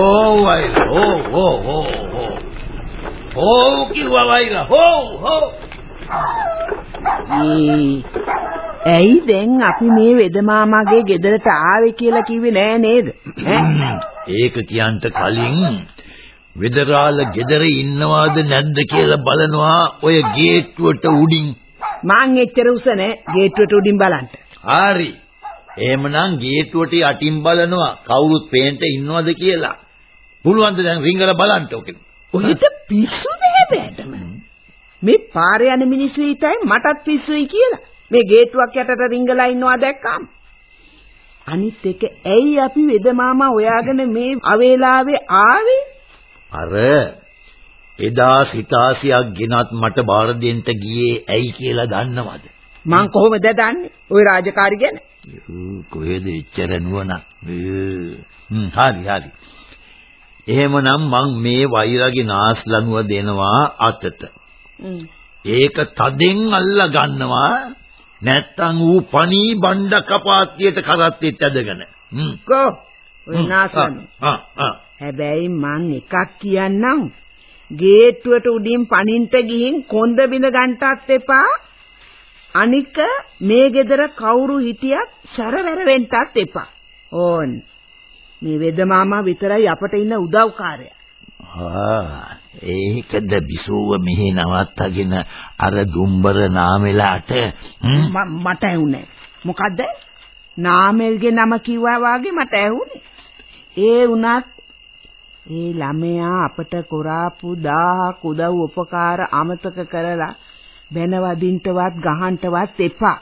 ඕ වයිලා ඕ ඕ ඕ ඕ ඕ කිව්වා වයිලා හෝ හෝ ඇයි දැන් අපි මේ වෙදමාමාගේ ගෙදරට ආවේ කියලා කිව්වේ නෑ නේද? ඒක කියන්ට කලින් වෙදරාල ගෙදර ඉන්නවාද නැද්ද කියලා බලනවා ඔය ගේට්ටුවට උඩින්. මං එච්චර උස නෑ ගේට්ටුවට උඩින් බලන්න. හරි. එහෙමනම් ගේට්ටුවට යටින් බලනවා කවුරුත් පේන්න ඉන්නවද කියලා. පුළුවන් ද දැන් රිංගලා බලන්න ඕකේ. ඔහෙට පිස්සුද හැබැයිටම. මේ පාරේ යන මිනිස්සු හිතයි මටත් පිස්සුයි කියලා. මේ ගේට්ටුවක් යටට රිංගලා ඉන්නවා දැක්කම. අනිත් එක ඇයි අපි වෙදමාමා හොයාගෙන මේ අවේලාවේ ආවේ? අර එදා සිතාසියක් ගෙනත් මට බාර දෙන්න ගියේ ඇයි කියලා දන්නවද? මං කොහොමද දන්නේ? ওই රාජකාරි ගැන. කොහෙද එච්චර නුවණක්? හ්ම් හරි හරි. එහෙමනම් මං මේ වෛරගේ නාස්ලනුව දෙනවා අතට. ඒක තදෙන් අල්ල ගන්නවා නැත්තම් ඌ පණී බණ්ඩ කපාත්තියට කරත්තෙත් ඇදගෙන. කෝ ඔය නාස්ලනු. ආ ආ. හැබැයි මං එකක් කියන්නම්. ගේට්ටුවට උඩින් පණින්ට ගිහින් කොන්ද බිඳ ගන්නටත් එපා. අනික මේ ගෙදර කවුරු හිටියත් සැරවැර වෙන්නත් එපා. ඕන්. මේ වෙදමාමා විතරයි අපට ඉන්න උදව්කාරයා. ආ ඒකද බිසෝව මෙහෙ නවත්තගෙන අර දුම්බර නාමෙලාට මට ඇහුනේ. මොකද්ද? නාමල්ගේ නම කිව්වා වාගේ මට ඇහුනේ. ඒ වුණත් ඒ ළමයා අපට කරාපු දාහක් උදව් උපකාර අමතක කරලා බැන වදින්නවත් ගහන්නවත් එපා.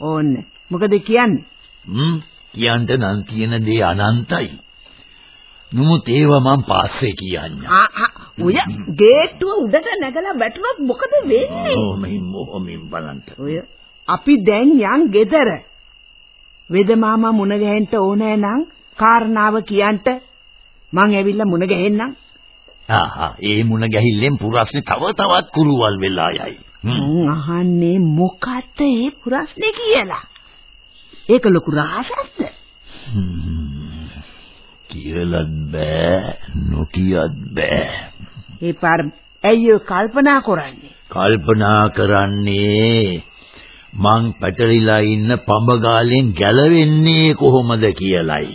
ඕන්න. මොකද කියන්නේ? හ්ම් කියන්න නම් තියෙන දේ අනන්තයි නමුත් ඒව මම පස්සේ කියන්නේ. ඔය ගේට්ටුව උඩට නැගලා වැටුනොත් මොකද වෙන්නේ? මොහොමින් මොහොමින් බලන්න. ඔය අපි දැන් යන් ගෙදර. වෙද මාමා මුණ ගැහෙන්න ඕනේ නම් කාරණාව කියන්ට මං ඇවිල්ලා මුණ ගැහෙන්නම්. ආහා ඒ මුණ ගැහිල්ලෙන් පුරස්නේ තව තවත් කුරුවල් වෙලා යයි. මං අහන්නේ මොකක්ද ඒ පුරස්නේ කියලා? ඒක ලොකු රහසක්ද? කියලත් බෑ නොකියත් බෑ. ඒ පාර ඇයි කල්පනා කරන්නේ? කල්පනා කරන්නේ මං පැටලිලා ඉන්න පඹගාලෙන් ගැලවෙන්නේ කොහොමද කියලයි.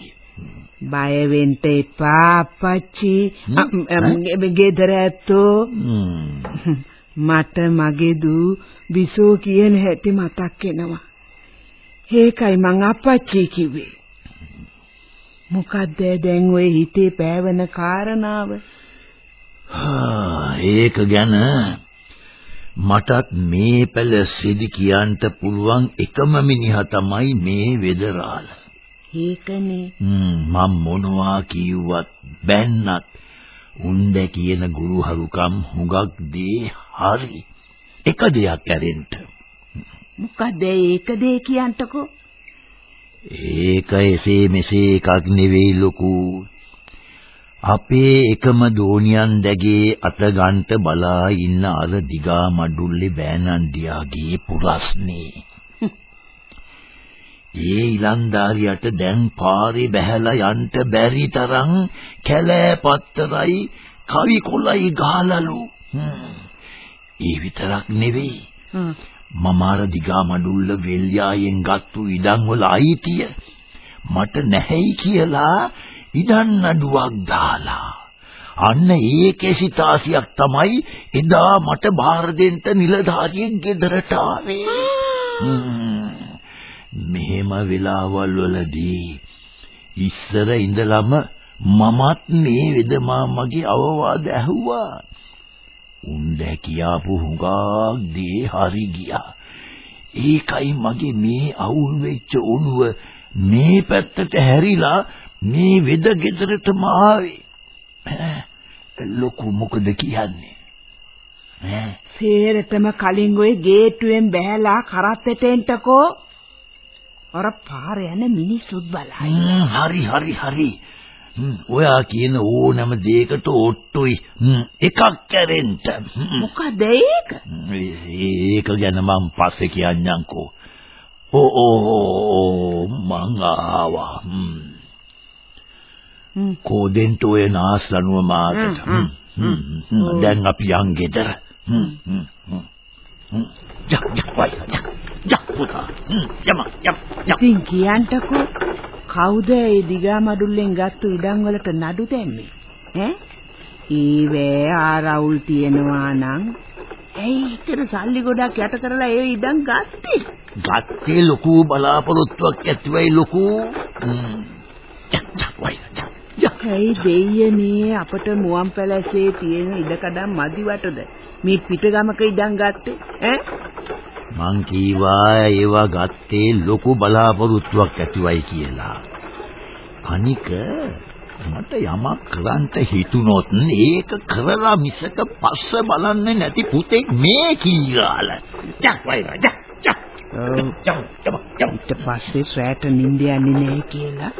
බය වෙන්න එපා අපච්චි. ගෙදර ඇත්තෝ මට මගේ දූ විසෝ කියන හැටි මතක් වෙනවා. ඒකයි මං අපච්චි කිව්වේ. මොකද්ද දැන් ඔය හිතේ පෑවෙන කාරණාව? ඒක ගැන මටත් මේ පැල සිදි කියන්න පුළුවන් එකම මිනිහා තමයි මේ වෙදරාල. ඒකනේ. මම මොනවා කිව්වත් බැන්නත් උන්ද කියන ගුරුහරුකම් හුඟක් දේ හරි. එක දෙයක් ඇරෙන්න. මොකද ඒක දේ කියන්ටකෝ? ඒක එසේ මෙසේ එකක් නෙවෙයි ලොකු. අපේ එකම දෝනියන් දැගේ අත ගන්නට බලා ඉන්න අර දිගා මඩුල්ලේ බෑනන්ඩියාගේ පුරස්නේ. ඒ ඉලන්දාරියට දැන් පාරේ බැහැලා යන්න බැරි තරම් කැලෑ පත්තරයි කවි කොළයි ගහලලු. ඒ විතරක් නෙවෙයි. මම අර දිගා මඩුල්ල වෙල්යායෙන් ගත්තු ඉඩම් වල අයිතිය මට නැහැයි කියලා ඉඩම් නඩුවක් දාලා. අන්න ඒ කැසිතාසියක් තමයි එදා මට බාර දෙන්න නිලධාරියෙන් ගෙදරට ආවේ. මෙහෙම වෙලාවල් වලදී ඉස්සර ඉඳලම මමත් මේ වෙදමා මගේ අවවාද ඇහුවා උන්ද කියාපු හුඟක් දේ හරි ගියා. ඒකයි මගේ මේ අවුල් වෙච්ච ඔළුව මේ පැත්තට හැරිලා මේ වෙද ගෙදරටම ආවේ. ලොකු මොකද කියන්නේ? ඈ සේරටම කලින් ඔය ගේට්ටුවෙන් බැහැලා කරත්තෙට එන්ටකෝ. අර පාර යන මිනිස්සුත් බලයි. හරි හරි හරි. ඔයා කියන ඕනම දෙයකට ඔට්ටුයි. එකක් කැරෙන්න. මොකද ඒක? ඒක ගැන මම පස්සේ කියන්නම්කෝ. ඕ ඕ මං ආවා. කෝදෙන්ට ඔය නාස්ලනුව මාකට. දැන් අපි යන් ගෙදර. යා. යා පුතා. යම යම. ඉතින් කියන්ටකෝ කවුද ඒ දිගා මඩුල්ලෙන් ගත්තු ඉඩම් වලට නඩු දැම්මේ? ඈ? ඊවේ ආරවුල් තියනවා නම් ඇයි ඉතර සල්ලි ගොඩක් යට කරලා ඒ ඉඩම් ගත්තේ? ගත්තේ ලොකු බලාපොරොත්තුවක් ඇතිවයි ලොකු. හ්ම්. යා යා වයි යා. යා. ඇයි දෙයියනේ අපට මුවන් පැලසේ තියෙන ඉඩකඩම් මදිවටද මේ පිටගමක ඉඩම් ගත්තේ ඈ මං කීවා ඒවා ගත්තේ ලොකු බලාපොරොත්තුවක් ඇතිවයි කියලා. අනික මට යමක් කරන්න හිතුනොත් ඒක කරලා මිසක පස්ස බලන්නේ නැති පුතෙක් මේ කීරාල. යක් වයිරා යම් යම්. ඊට පස්සේ රැට නිින්ද යන්නේ නැහැ කියලා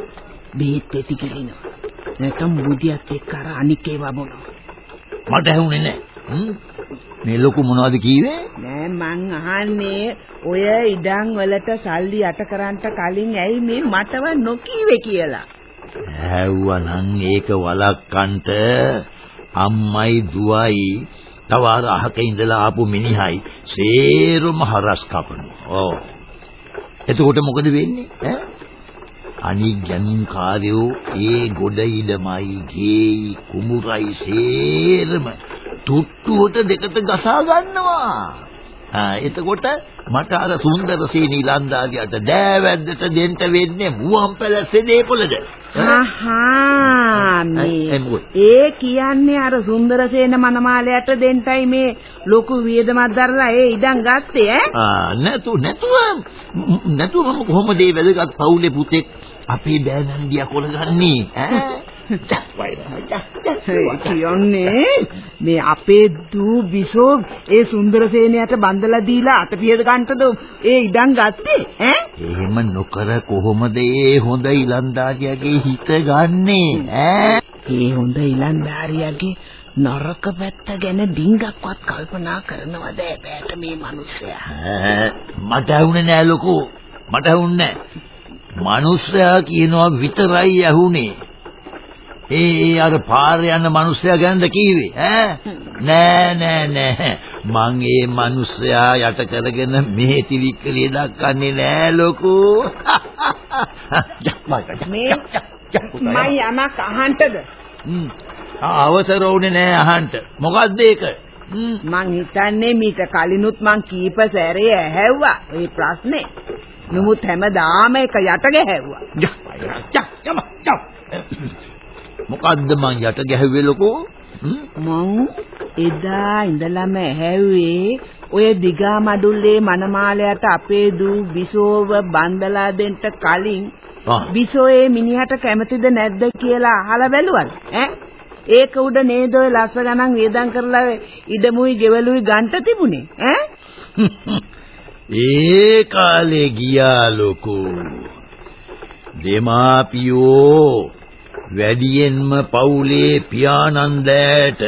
බේත් පෙති කිලිනවා නැත්නම් මුදියත් එක්ක අර අනික් ඒවා බොනවා මට ඇහුනේ නැහැ. මේ ලොකු මොනවද කීවේ? නෑ මං අහන්නේ ඔය ඉඩම් වලට සල්ලි යට කරන්ට කලින් ඇයි මේ මටව නොකීවේ කියලා ඇහුවනම් ඒක වලක්කන්ට අම්මයි දුවයි තව අර අහක ඉඳලා ආපු මිනිහයි සේරම හරස් කපනවා. ඔව්. එතකොට මොකද වෙන්නේ? ඈ? අනික් ගැනුම් කාර්යෝ ඒ ගොඩ ඉඩමයි ගේයි කුඹුරයි සේරම තුට්ටුවට දෙකට ගසා ගන්නවා. එතකොට මට අර සුන්දර සීනි ලන්දාදියට දෑවැද්දට දෙන්න වෙන්නේ මුවන් පැලස්සේ දීපොළද? ඒ කියන්නේ අර සුන්දරසේන මනමාලයට දෙන්ටයි මේ ලොකු වියදමක් දරලා ඒ ඉඩම් ගත්තේ ඈ නැතු නැතුව නැතුව මම කොහොමද මේ වැදගත් පවුලේ පුතෙක් අපේ බෑනන්දියා කොලගන්නේ ඈ කියන්නේ? මේ අපේ දූ බිසෝ ඒ සුන්දරසේනයට බන්දලා දීලා අතපියද ගන්නටද ඒ ඉඩම් ගත්තේ? ඈ? එහෙම නොකර කොහොමද ඒ හොඳ ඉලන්දාරියාගේ හිත ගන්නෙ? ඈ? ඒ හොඳ ඉලන්දාරියාගේ නරක පැත්ත ගැන ඩිංගක්වත් කල්පනා කරනවද ඇබෑට මේ මිනිස්සයා? මට ඇහුනේ නෑ ලොකෝ. මට ඇහුන්නේ නෑ. මිනිස්සයා කියනවා විතරයි ඇහුනේ ඒ අර පාර යන මිනිස්සයා ගැනද කිව්වේ? ඈ? නෑ නෑ නෑ. මං ඒ මිනිස්සයා යට කරගෙන මේ තිවික්කලිය දක්වන්නේ නෑ ලොකෝ. මේ මයි යමක් අහන්නද? අවසර උනේ නෑ අහන්න. මොකද්ද ඒක. මං හිතන්නේ මීට කලිනුත් මං කීප සැරේ ඇහැව්වා මේ ප්‍රශ්නේ. නමුත් හැමදාම එක යට ගැහැව්වා. මොකද්ද මං යට ගැහුවේ ලොකෝ? මං එදා ඉඳලම ඇහැව්වේ ඔය දිගා මඩුල්ලේ මනමාලයට අපේ දූ බිසෝව බන්දලා දෙන්න කලින්. බිසෝයේ මිනිහට කැමතිද නැද්ද කියලා අහලා බැලුවද ඈ? ඒක උඩ නේද ඔය ලස්ස ගණන් වේදම් කරලා ඉඩමුයි ගෙවලුයි ගන්ට තිබුණේ. ඈ? ඒ කාලේ ගියා ලොකෝ. දෙමාපියෝ වැඩියෙන්ම පවුලේ පියානන්දෑට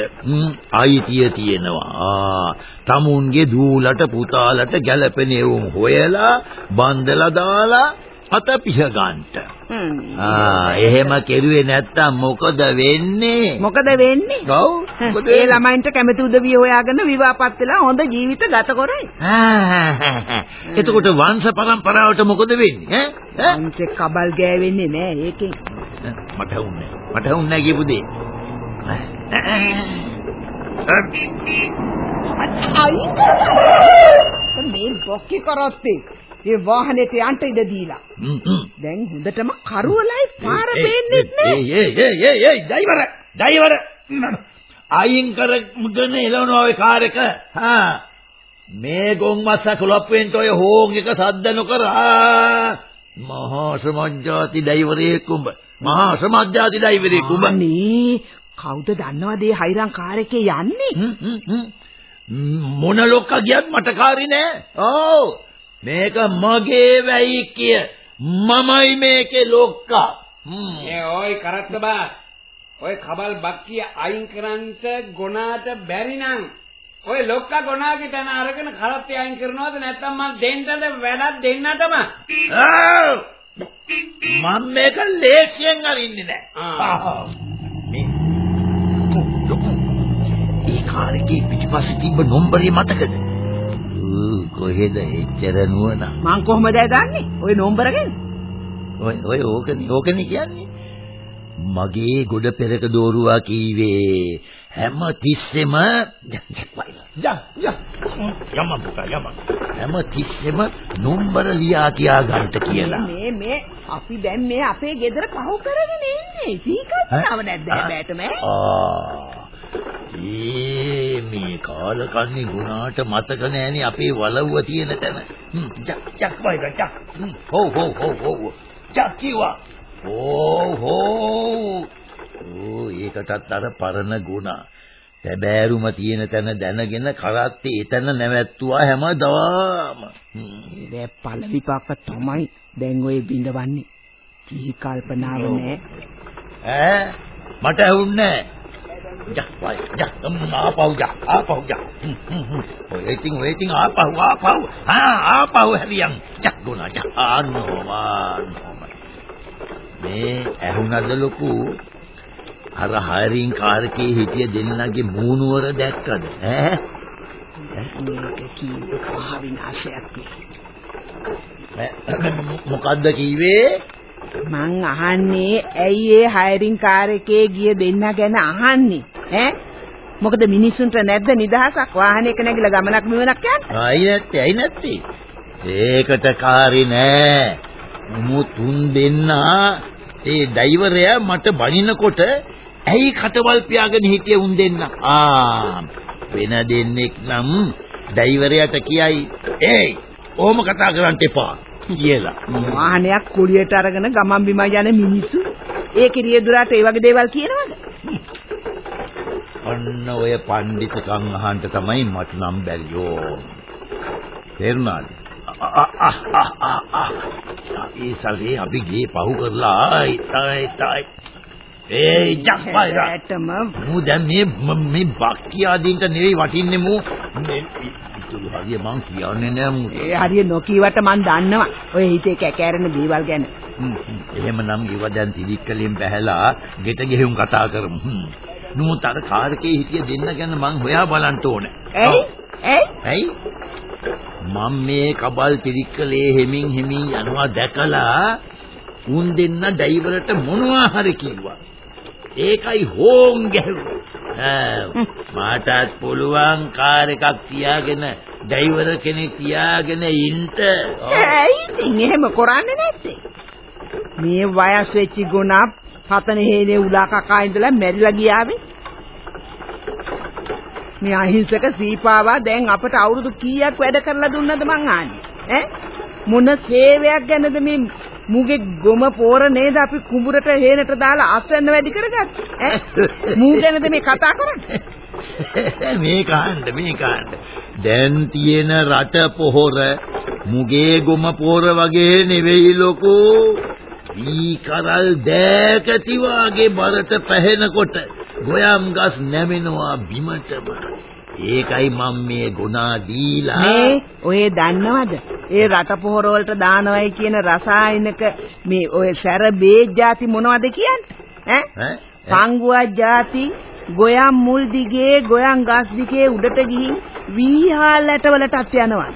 අයිතිය තියෙනවා. තමුන්ගේ දූලට පුතාලට ගැළපෙන එවුන් හොයලා බන්දලා දාලා අත පිහ ගන්නට. ආ, එහෙම කෙරුවේ නැත්තම් මොකද වෙන්නේ? මොකද වෙන්නේ ඔව් මොකද ඒ ළමයින්ට කැමති උදවිය හොයාගෙන විවාහපත් වෙලා හොඳ ජීවිත ගත කරයි. එතකොට වංශ පරම්පරාවට මොකද වෙන්නේ ඈ අන්ච කබල් ගෑවෙන්නේ නෑ ඒකෙන්. මට හුන්නේ මට හුන්නේ කියපු දේ. අයි මේ බොක්කේ කරොත්තේ. ඒ වාහනේට යන්න ඉඩ දීලා. දැන් හොඳටම කරුවලයි පාර පේන්නේ නෑ. ඒ ඒ ඒ ඒ ඩ්‍රයිවර් ඩ්‍රයිවර්. අයින් කර මුදන එළවනවා ඔය කාර් එක. හා. මේ ගොන් මස්ස කොලප්පෙන්ට ඔය හෝන් එක සද්ද නොකර. ආ මහා සමජ්ජාති ඩයිවරයෙක් උඹ. මහා සමජ්ජාති ඩයිවරයෙක් උඹ. අනේ කවුද දන්නවද මේ හයිරන් කාර් එකේ යන්නේ? මොන ලොක්ක ගියත් මට කාරි නෑ. ඔව්. මේක මගේ වැයි කිය. මමයි මේකේ ලොක්කා. ඒ ඔය කරත්ත බා. ඔය කබල් බක්කිය අයින් කරන්ට ගොනාට බැරි නම් ඔය ලොක්කා ගොනාගේ තන අරගෙන කරත්තේ අයින් කරනවද නැත්නම් මං දෙන්නද වැඩක් දෙන්නටම? මම මේක ලේසියෙන් අරින්නේ නෑ. ආ. මේ ලොකු ඒ කාර්යයේ පිටිපස්සේ තිබ්බ නම්බරේ මතකද? කොහෙද එච්චර නුවණ? මං කොහමද දන්නේ? ඔය නෝම්බර ගැන? ඔය ඔය ඕකනේ ඕකනේ කියන්නේ. මගේ ගොඩ පෙරක දෝරුවා කීවේ හැම තිස්සෙම යම පුතා යම හැම තිස්සෙම නම්බර ලියා කියා ගන්නට කියලා. මේ මේ අපි දැන් මේ අපේ ගෙදර පහු කරගෙන ඉන්නේ. සීකල්පනාව නැද්ද හැබැයිටම ඒ මේ කාලකන්ණි ගුණාට මතක නෑනේ අපේ වලව්ව තියෙන තැන. ජක් ජක් වයිද ජක්. හෝ හෝ හෝ හෝ. ජක් කිවා. හෝ හෝ. ඕ ඒකටත් අර පරණ ගුණ. තැබෑරුම තියෙන තැන දැනගෙන කරත්තේ එතන නැවැත්තුවා හැමදාම. හ්ම් ඒ පළ විපාක තමයි දැන් ඔය බින්දවන්නේ. කී කල්පනාව නෑ. ඈ මට ඇහුන්නේ ජක් වයි ජක් ආපහු ජක් ආපහු ජක් waiting waiting ආපහු ආපහු ආ ආපහු හැරියන් ජක් ගුණා ජක් ආනෝමා මේ ඇහුණද ලොකු අර හයරින් කාර්කේ හිටිය දෙන්නගේ මූණුවර දැක්කද? ඈ? මේක කී මහ විනාශයක් මොකද්ද කීවේ? මං අහන්නේ ඇයි ඒ හයරින් කාර් එකේ ගිය දෙන්න ගැන අහන්නේ? ඈ? මොකද මිනිස්සුන්ට නැද්ද නිදහසක්? වාහනයක නැගිලා ගමනක් මෙවනක් යන්න? අයි නැත්තේ? අයි නැත්තේ? ඒකට කාරි නෑ. මු තුන් දෙන්නා ඒ ඩ්‍රයිවරයා මට බනිනකොට ඇයි කටවල් පියාගෙන හිටියේ උන් දෙන්න ආ වෙන දෙන්නෙක් නම් ඩ්‍රයිවරයාට කියයි. ඒයි ඕම කතා කරන්න එපා කියලා. වාහනයක් කුලියට අරගෙන ගමන් බිමන් යන මිනිස්සු ඒ කිරිය දුරට ඒ වගේ දේවල් කියනවද? අන්න ඔය පඬිතුකම් අහන්න තමයි මට නම් බැරියෝ තේරුණාද? ඒ සල්ලි අපි ගේ පහු කරලා. ආයි තායි තායි ඒ ජක්පයිරා ඇත්තම මු දැන් මේ ම- බක්කියාදීන්ට නෙවෙයි වටින්නේ මු. ඉතුරු හරිය මං කියන්නේ නෑ මු. ඒ හරිය නොකීවට මං දන්නවා. ඔය හිතේ කැකෑරෙන දේවල් ගැන. හ්ම්, හ්ම්. එහෙමනම් ඉව දැන් තිරික්කලෙන් බහැලා ගෙට ගෙහුම් කතා කරමු. නමුත් අර කාර්කේ හිටිය දෙන්න ගැන මං හොයා බලන්න ඕනේ. ඇයි? ඇයි? ඇයි? මම මේ කබල් පිරික්කලේ හිමින් හිමින් යනවා දැකලා උන් දෙන්න ඩ්‍රයිවරට මොනවා හරි කිව්වා ඒකයි හෝම් ගැහුවා. මාටත් පුළුවන් කාර් එකක් තියාගෙන ඩ්‍රයිවර් කෙනෙක් තියාගෙන ඉන්න. ඇයි ඉතින්? එහෙම කරන්නේ නැත්තේ. මේ වයස් වෙච්ච ගුණා පතන හේනේ උලා කකා ඉඳලා මැරිලා ගියාවේ. මේ අහිංසක සීපාවා දැන් අපට අවුරුදු කීයක් වැඩ කරලා දුන්නද මං ආන්නේ ඈ? මොන සේවයක් ගැනද මේ මුගේ ගොම පෝර නේද අපි කුඹුරට හේනට දාලා අස්වැන්න වැඩි කරගත්තේ? ඈ? මූ ගැනද මේ කතා කරන්නේ? මේ කාණ්ඩ මේ කාණ්ඩ. දැන් තියෙන රට පොහොර මුගේ ගොම පොහොර වගේ නෙවෙයි ලොකෝ. ඊ කරල් දෑකති වාගේ බරට පැහෙනකොට ගොයම් ගස් නැමෙනවා බිමටම. ඒකයි මම මේ ගුණා දීලා මේ ඔය දන්නවද? ඒ රට පොහොර වලට දානවයි කියන රසායනික මේ ඔය සැර බේජ් ಜಾති මොනවද කියන්නේ? ඈ? පංගුවක් ಜಾති ගොයම් මුල් දිගේ ගොයම් ගස් දිගේ උඩට ගිහින් වීහාලට වලටත් යනවා.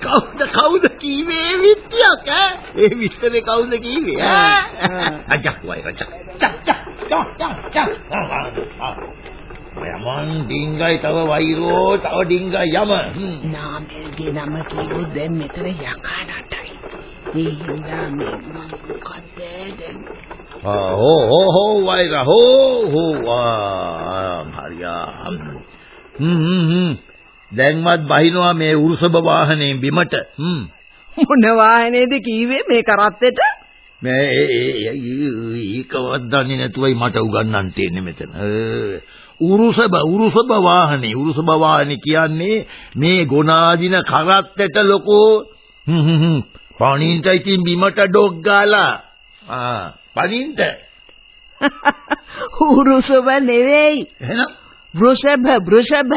කවුද කවුද කීවේ විත්‍යක් ඈ? ඒ විස්තරේ කවුද කීවේ ඈ? අජක් වයි රජක්. චක් චක් චක් චක් යමන් ඩිංගයි තව වෛරෝ තව ඩිංගයි යම. නාමල්ගේ නම කිව්වොත් දැන් මෙතන යකා නටයි ඒ හින්දා මේ මොකද දැන්? ආ හෝ හෝ හෝ වෛරා හෝ හෝ වා හරියා. හම්. දැන්වත් බහිනවා මේ උරුසබ වාහනේ බිමට. හ්ම්. මොන වාහනේද කීවේ මේ කරත්තෙට? මේ ඒකවත් දන්නේ නැතුවයි මට උගන්වන්න තියෙන්නේ මෙතන. උරුසබ උරුසබ වාහනේ උරුසබ වාහනේ කියන්නේ මේ ගොනාදින කරත්තෙට ලොකෝ හ්ම් හ්ම් පණින්ට ඉතින් බිමට ඩොග් ගාලා ආ පණින්ට උරුසබ නෙවෙයි. එහෙනම් වෘෂභ වෘෂභ.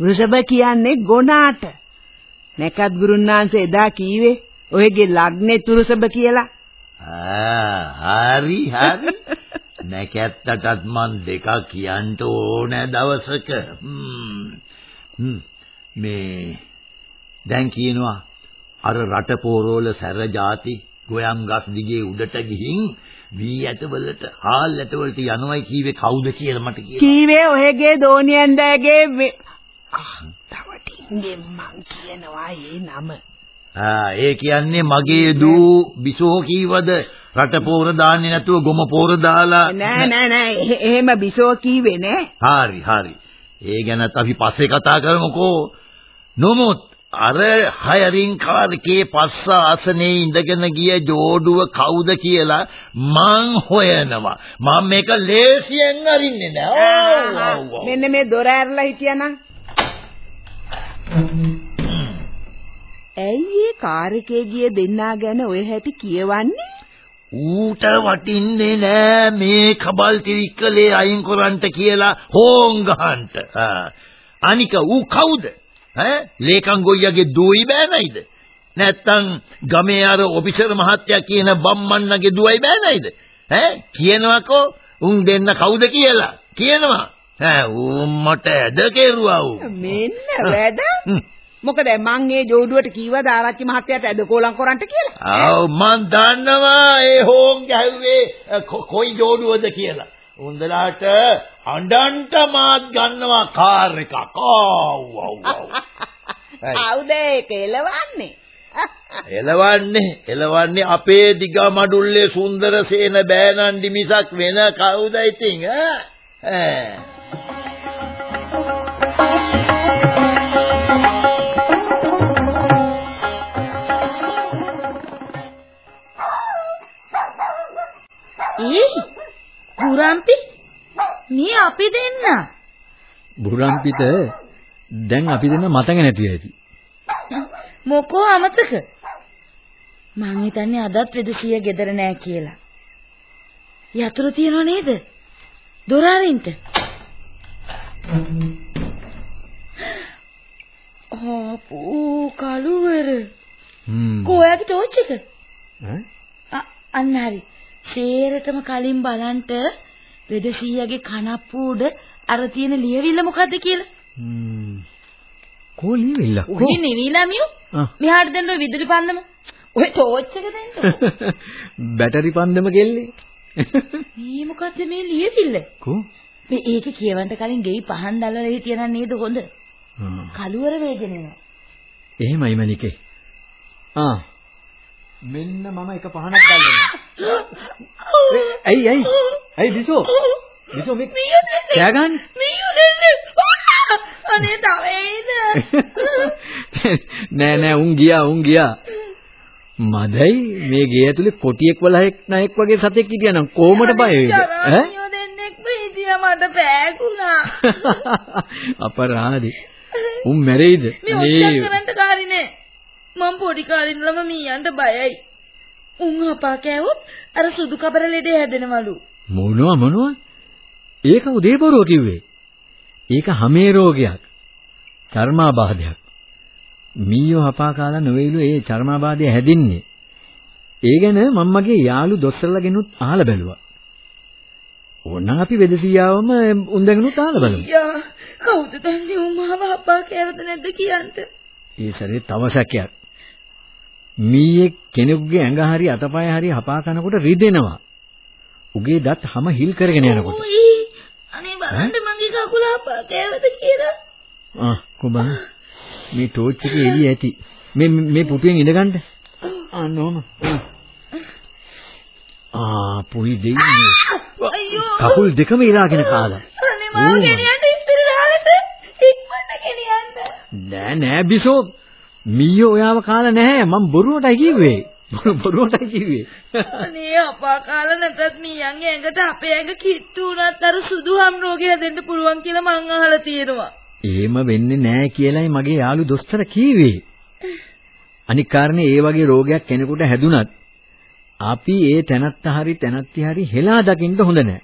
වෘෂභ කියන්නේ ගොනාට. නැකත් ගුරුන්නාන්සේ එදා කීවේ ඔයගේ ලග්නේ තුරුසබ කියලා. ආ හරි හරි නැකැත්තටත් මන් දෙකක් කියන්න ඕන දවසක. මේ දැන් කියනවා අර රට පෝරවල සැර ಜಾති ගොයම් ගස් දිගේ උඩට ගිහින් වී ඇටවලට හාල් ඇටවලට යනවයි කීවේ කවුද කියලා මට කියන්න. කීවේ ඔයගේ දෝනියන්දගේ තව ටින්ගේ මං කියනවා ඒ නම. ආ ඒ කියන්නේ මගේ දූ බිසෝ කීවද රට පෝර දාන්නේ නැතුව ගොම පෝර දාලා නෑ නෑ නෑ එහෙම බිසෝ කීවේ නෑ. හරි හරි. ඒ ගැනත් අපි පස්සේ කතා කරමුකෝ. නොමුත් අර හයරින් කාර් එකේ පස්ස ආසනේ ඉඳගෙන ගිය ජෝඩුව කවුද කියලා මං හොයනවා. මම මේක ලේසියෙන් අරින්නේ නෑ. මෙන්න මේ දොර ඇරලා හිටියානම් ඇයි ඒ කාර් එකේ ගිය දෙන්නා ගැන ඔය හැටි කියවන්නේ? ඌට වටින්නේ නෑ මේ කබල් තිරික්කලේ අයින් කරන්ට කියලා හෝන් ගහන්න. අනික ඌ කවුද? ඈ ලේකම් ගොයියාගේ දුවයි බෑනයිද? නැත්තම් ගමේ අර ඔෆිසර් මහත්තයා කියන බම්මන්නගේ දුවයි බෑනයිද? ඈ කියනවාකෝ උන් දෙන්න කවුද කියලා? කියනවා. ඈ ඌ මට ඇද කෙරුවා ඌ. මෙන්න වැඩ. මොකද මං ඒ ජෝඩුවට කීවද ආරච්චි මහත්තයාට ඇදකෝලම් කරන්න කියලා? ආව් මං දන්නවා ඒ හෝන් ගැහුවේ කොයි ජෝඩුවද කියලා. උන්දලාට අඬන්ට මාත් ගන්නවා කාර් එකක්. ආව් ආව් ආව්. කවුද ඒක එලවන්නේ? එලවන්නේ එලවන්නේ අපේ දිග මඩුල්ලේ සුන්දර සේන බෑනන්ඩි මිසක් වෙන කවුද ඉතින් ඈ දෙන්න. බුරම්පිට දැන් අපි දෙන්න මතක නැති ඇති. මොකෝ අමතක? මං හිතන්නේ අදත් වෙදසිය ගෙදර නෑ කියලා. යතුරු තියනව නේද? දොරාරින්ට. ආපෝ කලුවර. කොයාගේ ටෝච් එක. ඈ? අන්න හරි. සේරටම කලින් බලන්ට වෙදසියගේ කනප්පු උඩ අර තියෙන ලියවිල්ල මොකද්ද කියලා හ්ම්. කෝ ලියවිල්ල? උඩින් නිවිලා මියු. මෙහාට දෙන්න ඔය විදුලි පන්දම ඔය ටෝච් එක දෙන්න බැටරි පන්දම කෙල්ලේ. මේ මොකද්ද මේ ලියවිල්ල කෝ? මේ ඒක කියවන්න කලින් ගෙයි පහන් දැල්වල හිටියනම් නේද හොඳ. කලුවර වේදනේන එහෙමයි මණිකේ. ආ. මෙන්න මම එක පහනක් ගන්නවා. ඇයි ඇයි? ඇයි බිසෝ? බිසෝ මේ කෑ ගන්න. මියු දෙන්න අනේ තවයිද නෑ නෑ උන් ගියා උන් ගියා. මදයි මේ ගේ ඇතුලේ කොටියෙක් වලහෙක් නැයෙක් වගේ සතෙක් හිටියනම් කොහොමද බය වෙයිද? ඈ? මට පෑගුණා අපරාධේ. උන් මැරෙයිද? මේ ඔච්චර කරන්ට කාරිනේ මම පොඩි කාරින්ලම මීයන්ට බයයි උන් අපා කෑවොත් අර සුදු කබර ලෙඩේ හැදෙනවලු මොනවා මොනවා? ඒක උදේපොරෝ කිව්වේ. ඒක හැමේ රෝගයක්. චර්මාබාධයක්. මීයෝ හපා කාලා නොවේලු ඒ චර්මාබාධය හැදින්නේ. ඒ ගැන මම මගේ යාළු දොස්තරලා ගෙනුත් අහලා බැලුවා. ඕනනම් අපි වෙදසියාවම උන්දගෙනුත් අහලා බලමු. යා කවුද දන්නේ උන් මාව අපා කෑවද නැද්ද කියන්ට ඒ සැරේ තව සැකයක්. මීයේ කෙනෙකුගේ ඇඟ හරි අතපය හරි හපා කනකොට රිදෙනවා. උගේ දත් හැම හිල් කරගෙන යනකොට. අනේ බලන්න මගේ කකුල අපා කෑවද කියලා ආ කොබන් මේ ටෝච් එකේ එළිය ඇති. මේ මේ පුටුවෙන් ඉඳගන්න. අන්න ඕම. ආ පුයි දෙන්නේ. අයියෝ කකුල් දෙකම ඉරාගෙන කාලා. අනේ මාව. ගෙනියන්න ඉස්පිරිතාලෙට ඉක්මනට ගෙනියන්න නෑ නෑ බිසෝ. මීයෝ ඔයාව කාලා නැහැ. මම බොරුවටයි කිව්වේ. බොරුවටයි කිව්වේ. අනේ අපා කාලා නැතත් මීයන්ගේ ඇඟට අපේ ඇඟ කිට්ටු වුණත් අර සුදු හම් රෝගය හැදෙන්න පුළුවන් කියලා මං අහලා තියෙනවා. එහෙම වෙන්නේ නැහැ කියලායි මගේ යාළු දොස්තර කීවේ. අනික් කාරණේ ඒ වගේ රෝගයක් කෙනෙකුට හැදුනත් අපි ඒ තැනත්ත හරි තැනත්ති හරි හෙලා දකින්න හොඳ නැහැ.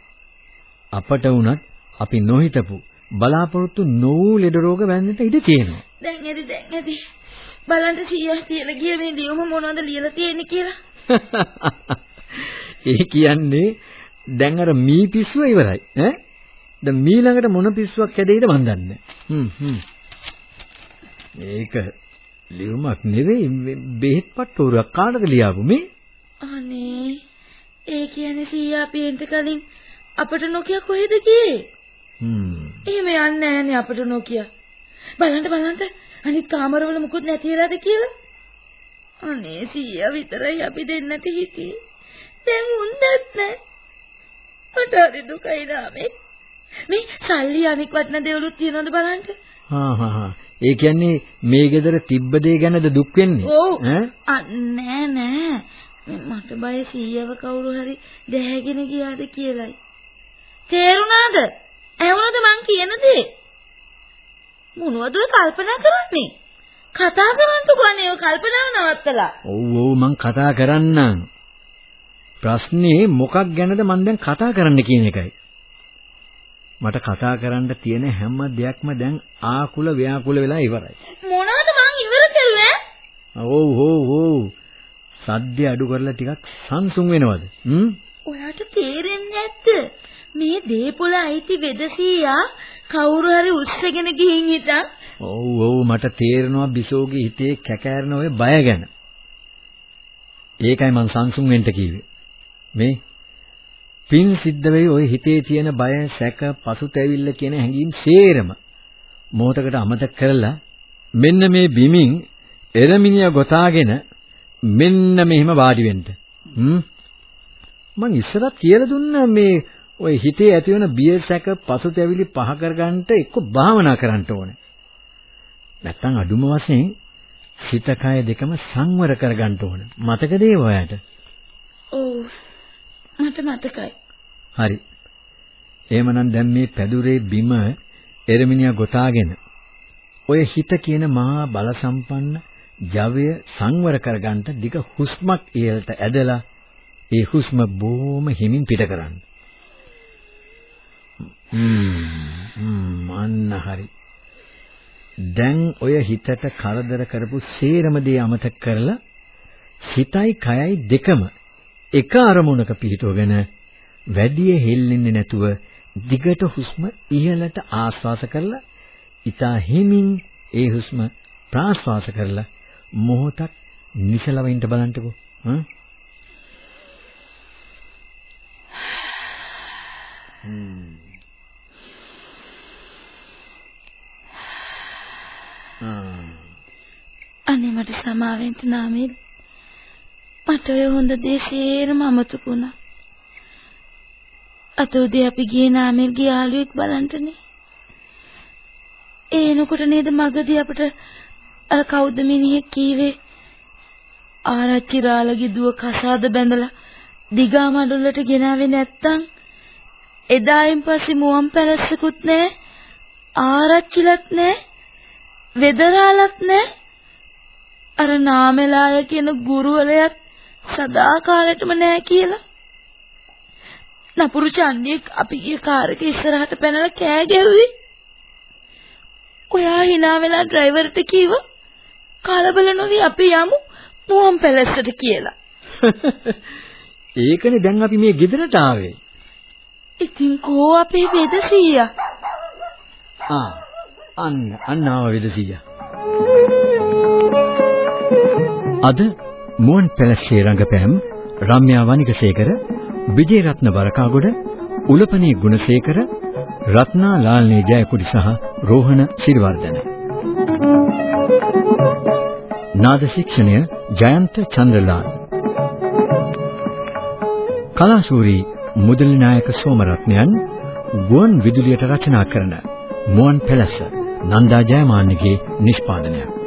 අපට වුණත් අපි නොහිතපු බලාපොරොත්තු නොවූ ලෙඩ රෝග වැන්නට ඉඩ තියෙනවා. දැන් ඇති දැන් ඇති. බලන්න සීයා කියලා ගිය මේ ලියුම මොනවද ලියලා තියෙන්නේ කියලා. ඒ කියන්නේ දැන් අර මී පිස්සුව ඉවරයි ඈ? දැන් මීළඟට මොන පිස්සුවක් හැදෙයිද මන් දන්නේ හ්ම් හ්ම්. මේක ලියුමක් නෙවෙයි බෙහෙත් පට්ටෝරුවක් කාටද ලියාපු මේ? අනේ ඒ කියන්නේ සීයා අපි එන්ට කලින් අපිට නොකිය කොහෙද ගියේ? හ්ම්. එහෙම යන්නේ නැහනේ අපිට නොකිය බලන්න බලන්න අනිත් කාමරවල මුකුත් නැති වෙලාද කියලා? අනේ සීයා විතරයි අපි දෙන්නට හිටියේ දැන් උන්දත් නැහැ මට හරි දුකයි නාමේ මේ සල්ලි අනික් වටන දේවලුත් තියනවද බලන්න? හා හා හා. ඒ කියන්නේ මේ ගෙදර තිබ්බ දේ ගැනද දුක් වෙන්නේ? ඈ? නෑ නෑ. මට බය සීයව කවුරු හරි දැහැගෙන ගියාද කියලයි. තේරුණාද? ඇහුණද මං කියන දේ මොනවද ඔය කල්පනා කරන්නේ කතා කරන්නකෝ අනේ ඔය කල්පනාව නවත්තලා ඔව් ඔව් මං කතා කරන්නම් ප්‍රශ්නේ මොකක් ගැනද මං දැන් කතා කරන්න කියන එකයි මට කතා කරන්න තියෙන හැම දෙයක්ම දැන් ආකුල ව්‍යාකුල වෙලා ඉවරයි. මොනවද මං ඉවර කරුවේ? ඔව් ඔව් ඔව්. සද්ද අඩු කරලා ටිකක් සංසුන් වෙනවද? හ්ම්? ඔයාට තේරෙන්නේ නැද්ද? මේ දීපොළ අයිති වෙදසියා කවුරු හරි උස්සගෙන ගිහින් හිටන් ඔව් ඔව් මට තේරෙනවා බිසෝගේ හිතේ කැකෑරෙන ඔය බය ගැන. ඒකයි මං සංසුන් වෙන්න කිව්වේ. මේ පින් සිද්ධ වෙයි ওই හිතේ තියෙන බය සැක පසුතැවිල්ල කියන හැඟීම් සේරම මොහොතකට අමතක කරලා මෙන්න මේ බිමින් එරමිනිය ගොතාගෙන මෙන්න මෙහෙම වාඩි වෙන්න. හ්ම් මං ඉස්සරත් කියලා දුන්නා මේ ওই හිතේ ඇතිවන බිය සැක පසුතැවිලි පහ කරගන්න එක්ක භාවනා කරන්න ඕනේ. නැත්තම් අඩුම වශයෙන් සිත කය දෙකම සංවර කරගන්න ඕනේ. මතකද ඒ ඔයාට? ඔව් මට මතකයි. හරි. එහෙමනම් දැන් මේ පැදුරේ බිම එරමිනියා ගොතාගෙන ඔය හිත කියන මහා බල සම්පන්න ජවය සංවර කරගන්න දිග හුස්මක් ඉහළට ඇදලා ඒ හුස්ම බොහොම හිමින් පිට කරන්න. හ්ම් අන්න හරි. දැන් ඔය හිතට කරදර කරපු සේරම දේ අමතක කරලා හිතයි කයයි දෙකම එක අරමුණක පිහිටවගෙන වැඩි හෙල්ලෙන්නේ නැතුව දිගට හුස්ම ඉහළට ආශ්වාස කරලා ඊතා හිමින් ඒ හුස්ම ප්‍රාශ්වාස කරලා මොහොතක් නිසලව ඉන්න බලන්නකෝ හ්ම් අනේ මට සමාවෙන්න නාමේ මට ඔය හොඳ දේ සේරම අමතක වුණා. අත උදේ අපි ගියේ නාමල්ගේ යාළුවෙක් බලන්නනේ. ඒ එනකොට නේද මගදී අපිට අර කවුද මිනිහෙක් කීවේ ආරච්චි රාලගේ දුව කසාද බැඳලා දිගා මඩුල්ලට ගෙනාවේ නැත්තම් එදායින් පස්සේ මුවන් පැලස්සකුත් නැහැ ආරච්චිලත් නැහැ වෙදරාලත් නැහැ අර නාමෙලාය කියන ගුරුවරයාත් සදාකාලෙටම නෑ කියලා. නපුරු චන්දියෙක් අපි ගිය කාර් එක ඉස්සරහට පැනලා කෑ ගැව්වේ. ඔයා hina වෙලා ඩ්‍රයිවර්ට කිව්වා කලබල නොවි අපි යමු මුවන් පැලැස්සට කියලා. ඒකනේ දැන් අපි මේ ගෙදරට ආවේ. ඉතින් කෝ අපේ වෙදසීයා? ආ අන්න අන්න ආව වෙදසීයා. අද මුවන් පැලස්සේ රංගපෑම් රම්‍යා වනිකසේකර විජේරත්න වරකාගොඩ උලපනේ ගුණසේකර රත්නා ලාල්නේ ජයකුඩි සහ රෝහණ සිරිවර්ධන නාද ශික්ෂණය ජයන්ත චන්ද්‍රලාල් කලාශූරී මුදලි නායක සෝමරත්නයන් ගුවන් විදුලියට රචනා කරන මුවන් පැලස්ස නන්දා ජයමාන්නගේ නිෂ්පාදනයක්.